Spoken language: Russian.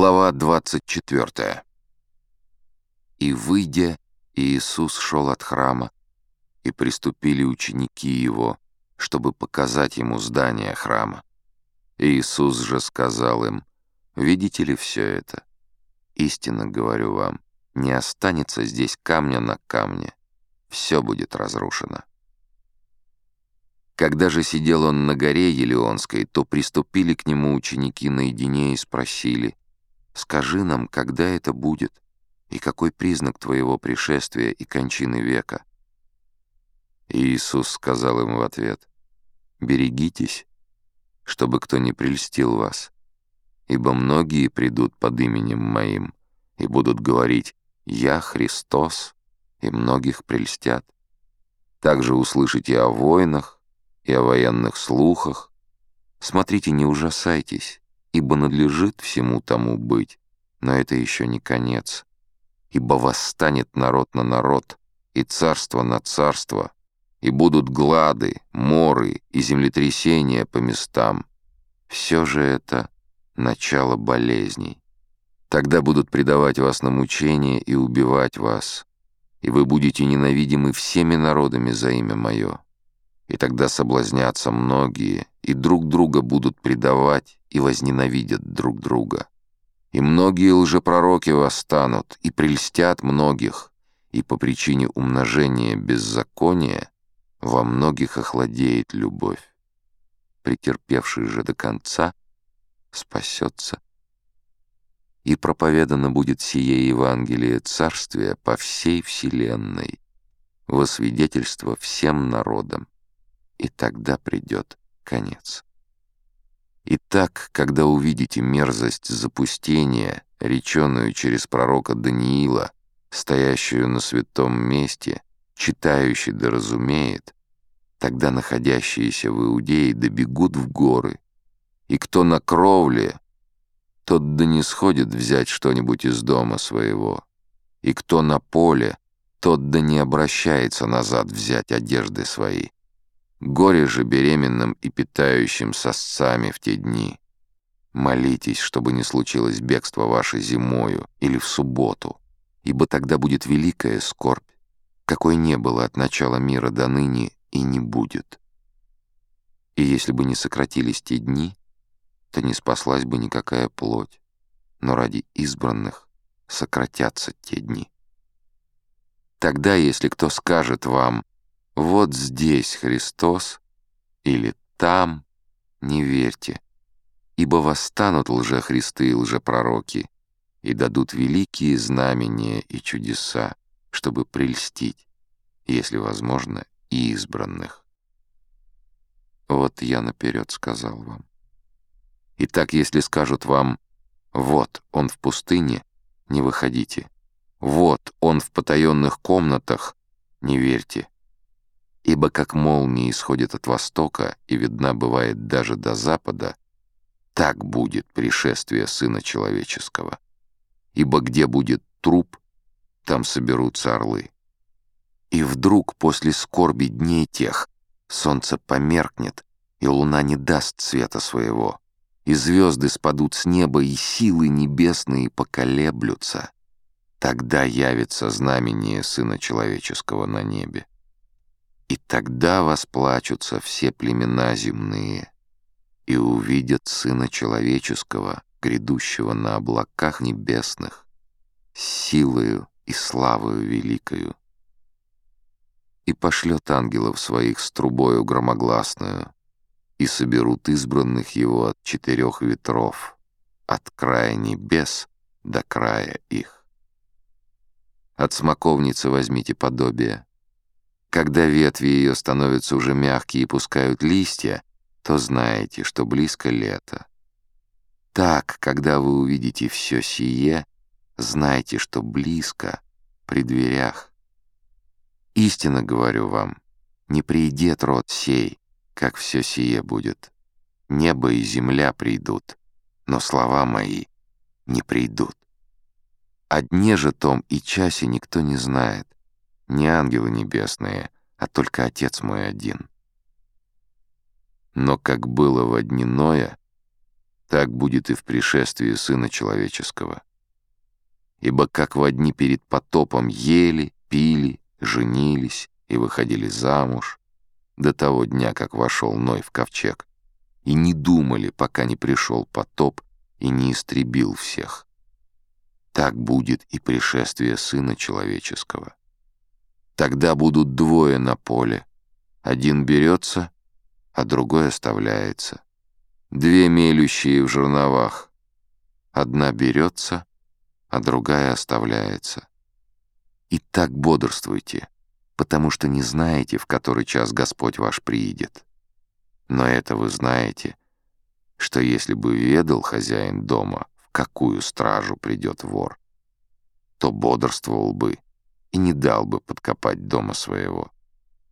Глава 24. «И, выйдя, Иисус шел от храма, и приступили ученики Его, чтобы показать Ему здание храма. Иисус же сказал им, «Видите ли все это? Истинно говорю вам, не останется здесь камня на камне, все будет разрушено». Когда же сидел он на горе Елеонской, то приступили к нему ученики наедине и спросили, Скажи нам, когда это будет, и какой признак твоего пришествия и кончины века?» Иисус сказал им в ответ, «Берегитесь, чтобы кто не прельстил вас, ибо многие придут под именем Моим и будут говорить «Я Христос», и многих прельстят. Также услышите о войнах и о военных слухах. Смотрите, не ужасайтесь, ибо надлежит всему тому быть, но это еще не конец. Ибо восстанет народ на народ, и царство на царство, и будут глады, моры и землетрясения по местам. Все же это начало болезней. Тогда будут предавать вас на мучение и убивать вас, и вы будете ненавидимы всеми народами за имя мое. И тогда соблазнятся многие, и друг друга будут предавать, и возненавидят друг друга. И многие лжепророки восстанут, и прельстят многих, и по причине умножения беззакония во многих охладеет любовь. Претерпевший же до конца спасется. И проповедано будет сие Евангелие Царствия по всей вселенной, во свидетельство всем народам и тогда придет конец. Итак, когда увидите мерзость запустения, реченную через пророка Даниила, стоящую на святом месте, читающий да разумеет, тогда находящиеся в Иудее добегут в горы, и кто на кровле, тот да не сходит взять что-нибудь из дома своего, и кто на поле, тот да не обращается назад взять одежды свои. Горе же беременным и питающим сосцами в те дни. Молитесь, чтобы не случилось бегство ваше зимою или в субботу, ибо тогда будет великая скорбь, какой не было от начала мира до ныне и не будет. И если бы не сократились те дни, то не спаслась бы никакая плоть, но ради избранных сократятся те дни. Тогда, если кто скажет вам вот здесь Христос или там, не верьте, ибо восстанут лжехристы и лжепророки и дадут великие знамения и чудеса, чтобы прельстить, если возможно, и избранных. Вот я наперед сказал вам. Итак, если скажут вам «Вот он в пустыне», не выходите. «Вот он в потаенных комнатах», не верьте. Ибо как молния исходит от востока и видна бывает даже до запада, так будет пришествие Сына Человеческого. Ибо где будет труп, там соберутся орлы. И вдруг после скорби дней тех солнце померкнет, и луна не даст света своего, и звезды спадут с неба, и силы небесные поколеблются. Тогда явится знамение Сына Человеческого на небе. И тогда восплачутся все племена земные и увидят Сына Человеческого, грядущего на облаках небесных, силою и славою великою. И пошлет ангелов своих с трубою громогласную, и соберут избранных его от четырех ветров, от края небес до края их. От смоковницы возьмите подобие — когда ветви ее становятся уже мягкие и пускают листья, то знаете, что близко лето. Так, когда вы увидите все сие, знайте, что близко, при дверях. Истинно говорю вам, не придет род сей, как все сие будет. Небо и земля придут, но слова мои не придут. О дне же том и часе никто не знает, не ангелы небесные, а только Отец мой один. Но как было в дни Ноя, так будет и в пришествии Сына Человеческого. Ибо как в одни перед потопом ели, пили, женились и выходили замуж, до того дня, как вошел Ной в ковчег, и не думали, пока не пришел потоп и не истребил всех. Так будет и пришествие Сына Человеческого. Тогда будут двое на поле. Один берется, а другой оставляется. Две мелющие в жерновах. Одна берется, а другая оставляется. И так бодрствуйте, потому что не знаете, в который час Господь ваш приидет. Но это вы знаете, что если бы ведал хозяин дома, в какую стражу придет вор, то бодрствовал бы и не дал бы подкопать дома своего.